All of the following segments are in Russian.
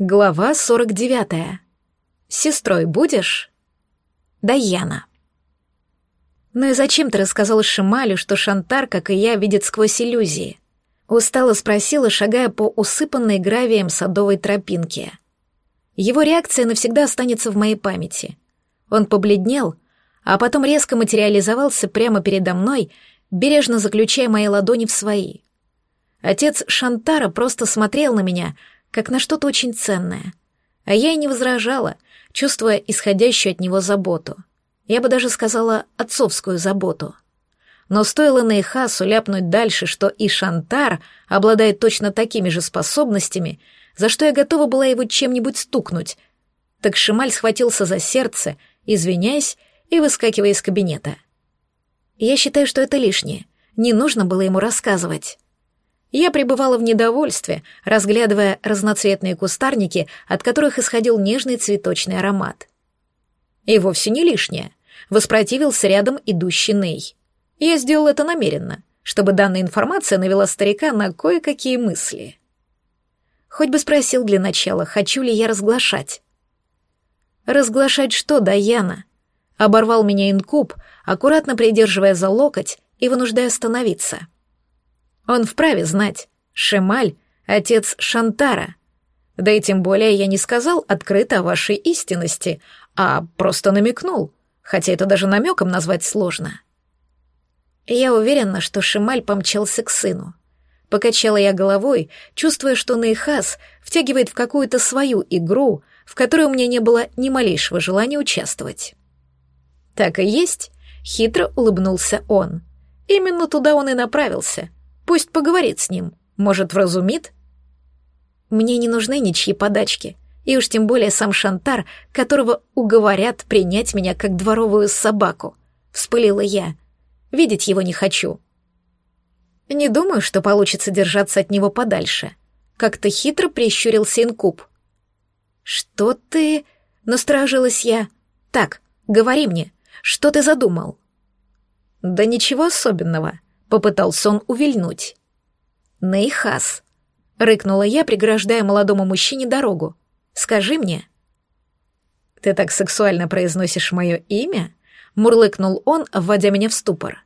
Глава 49. С сестрой будешь? Даяна. Ну и зачем ты рассказала Шималю, что Шантар, как и я, видит сквозь иллюзии? Устало спросила, шагая по усыпанной гравием садовой тропинке. Его реакция навсегда останется в моей памяти. Он побледнел, а потом резко материализовался прямо передо мной, бережно заключая мои ладони в свои. Отец Шантара просто смотрел на меня — как на что-то очень ценное. А я и не возражала, чувствуя исходящую от него заботу. Я бы даже сказала отцовскую заботу. Но стоило Нейхасу ляпнуть дальше, что и Шантар обладает точно такими же способностями, за что я готова была его чем-нибудь стукнуть, так Шималь схватился за сердце, извиняясь и выскакивая из кабинета. Я считаю, что это лишнее. Не нужно было ему рассказывать. Я пребывала в недовольстве, разглядывая разноцветные кустарники, от которых исходил нежный цветочный аромат. И вовсе не лишнее. Воспротивился рядом идущий Ней. Я сделал это намеренно, чтобы данная информация навела старика на кое-какие мысли. Хоть бы спросил для начала, хочу ли я разглашать. «Разглашать что, Даяна?» Оборвал меня инкуб, аккуратно придерживая за локоть и вынуждая остановиться. Он вправе знать. Шемаль — отец Шантара. Да и тем более я не сказал открыто о вашей истинности, а просто намекнул, хотя это даже намеком назвать сложно. Я уверена, что Шемаль помчался к сыну. Покачала я головой, чувствуя, что Нейхас втягивает в какую-то свою игру, в которой у меня не было ни малейшего желания участвовать. «Так и есть», — хитро улыбнулся он. «Именно туда он и направился, Пусть поговорит с ним, может, вразумит? Мне не нужны ничьи подачки, и уж тем более сам Шантар, которого уговорят принять меня как дворовую собаку. Вспылила я. Видеть его не хочу. Не думаю, что получится держаться от него подальше. Как-то хитро прищурился инкуб. «Что ты...» — насторожилась я. «Так, говори мне, что ты задумал?» «Да ничего особенного», Попытался он увильнуть. «Нейхас», — рыкнула я, преграждая молодому мужчине дорогу. «Скажи мне». «Ты так сексуально произносишь мое имя?» — мурлыкнул он, вводя меня в ступор.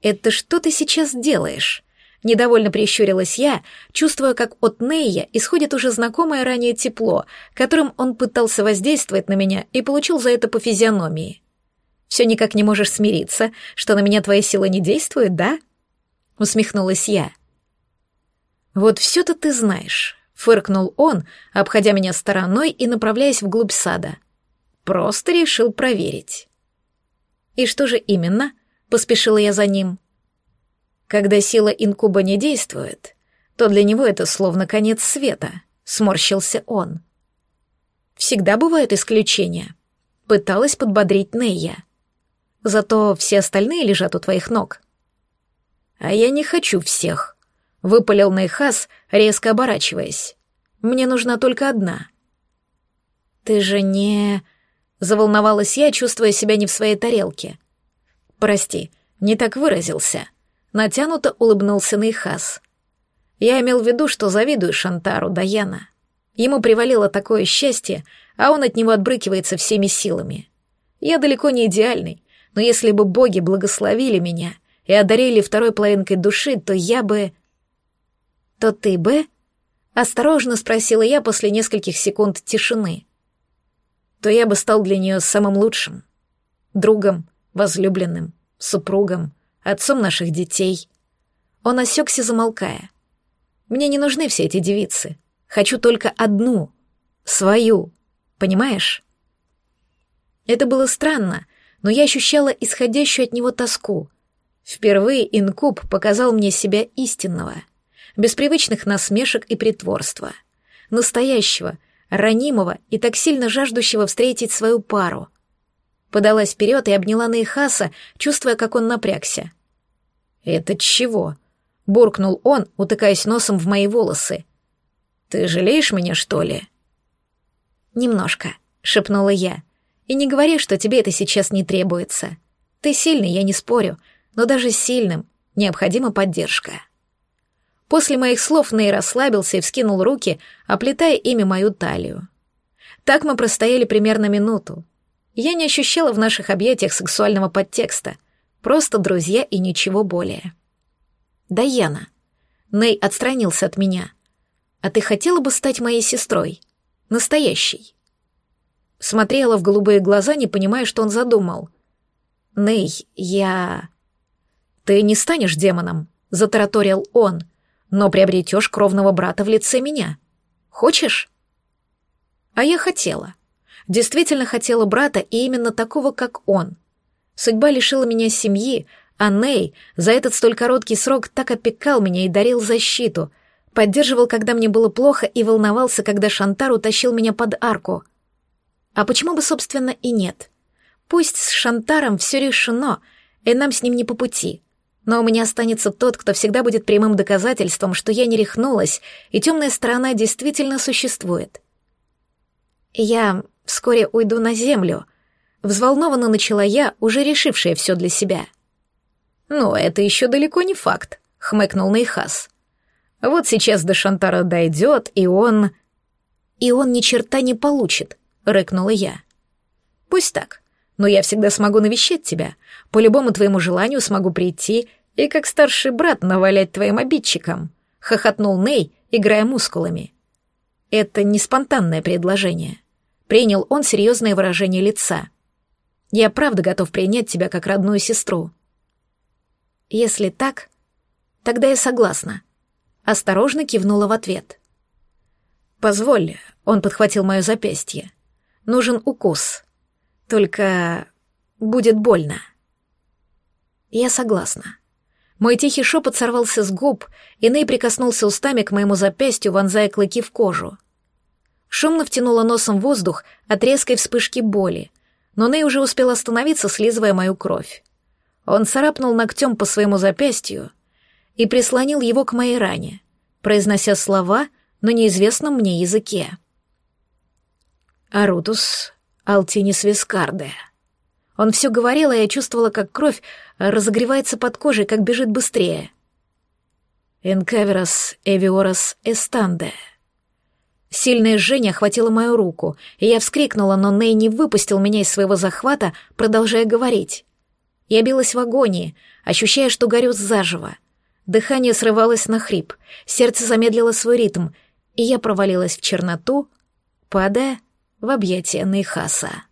«Это что ты сейчас делаешь?» Недовольно прищурилась я, чувствуя, как от Нейя исходит уже знакомое ранее тепло, которым он пытался воздействовать на меня и получил за это по физиономии. Все никак не можешь смириться, что на меня твоя сила не действует, да?» Усмехнулась я. «Вот все-то ты знаешь», — фыркнул он, обходя меня стороной и направляясь вглубь сада. «Просто решил проверить». «И что же именно?» — поспешила я за ним. «Когда сила инкуба не действует, то для него это словно конец света», — сморщился он. «Всегда бывают исключения», — пыталась подбодрить Нейя. Зато все остальные лежат у твоих ног. А я не хочу всех, выпалил Нейхас, резко оборачиваясь. Мне нужна только одна. Ты же не... Заволновалась я, чувствуя себя не в своей тарелке. Прости, не так выразился. Натянуто улыбнулся Нейхас. Я имел в виду, что завидую Шантару Даяна. Ему привалило такое счастье, а он от него отбрыкивается всеми силами. Я далеко не идеальный, но если бы боги благословили меня и одарили второй половинкой души, то я бы... То ты бы? Осторожно спросила я после нескольких секунд тишины. То я бы стал для нее самым лучшим. Другом, возлюбленным, супругом, отцом наших детей. Он осекся, замолкая. Мне не нужны все эти девицы. Хочу только одну, свою, понимаешь? Это было странно, но я ощущала исходящую от него тоску. Впервые инкуб показал мне себя истинного, без привычных насмешек и притворства, настоящего, ранимого и так сильно жаждущего встретить свою пару. Подалась вперед и обняла Нейхаса, чувствуя, как он напрягся. «Это чего?» — буркнул он, утыкаясь носом в мои волосы. «Ты жалеешь меня, что ли?» «Немножко», — шепнула я. И не говори, что тебе это сейчас не требуется. Ты сильный, я не спорю, но даже сильным необходима поддержка. После моих слов Ней расслабился и вскинул руки, оплетая ими мою талию. Так мы простояли примерно минуту. Я не ощущала в наших объятиях сексуального подтекста, просто друзья и ничего более. «Даяна». Ней отстранился от меня. «А ты хотела бы стать моей сестрой? Настоящей?» Смотрела в голубые глаза, не понимая, что он задумал. «Ней, я...» «Ты не станешь демоном», — затараторил он, «но приобретешь кровного брата в лице меня. Хочешь?» А я хотела. Действительно хотела брата и именно такого, как он. Судьба лишила меня семьи, а Ней за этот столь короткий срок так опекал меня и дарил защиту, поддерживал, когда мне было плохо, и волновался, когда Шантар утащил меня под арку. А почему бы, собственно, и нет? Пусть с Шантаром все решено, и нам с ним не по пути. Но у меня останется тот, кто всегда будет прямым доказательством, что я не рехнулась, и темная сторона действительно существует. «Я вскоре уйду на землю», — взволнованно начала я, уже решившая все для себя. «Но это еще далеко не факт», — хмыкнул Нейхас. «Вот сейчас до Шантара дойдет, и он...» «И он ни черта не получит», — рыкнула я. «Пусть так, но я всегда смогу навещать тебя, по любому твоему желанию смогу прийти и как старший брат навалять твоим обидчикам», — хохотнул Ней, играя мускулами. «Это не спонтанное предложение». Принял он серьезное выражение лица. «Я правда готов принять тебя как родную сестру». «Если так, тогда я согласна», — осторожно кивнула в ответ. «Позволь», — он подхватил мое запястье. «Нужен укус. Только будет больно». «Я согласна». Мой тихий шепот сорвался с губ, и Ней прикоснулся устами к моему запястью, вонзая клыки в кожу. Шумно втянула носом воздух от резкой вспышки боли, но Ней уже успел остановиться, слизывая мою кровь. Он царапнул ногтем по своему запястью и прислонил его к моей ране, произнося слова на неизвестном мне языке. «Арутус алтинис вискарде». Он все говорил, а я чувствовала, как кровь разогревается под кожей, как бежит быстрее. «Энкаверас эвиорас эстанде». Сильное жжение охватило мою руку, и я вскрикнула, но Ней не выпустил меня из своего захвата, продолжая говорить. Я билась в агонии, ощущая, что горю заживо. Дыхание срывалось на хрип, сердце замедлило свой ритм, и я провалилась в черноту, падая в объятия Нейхаса.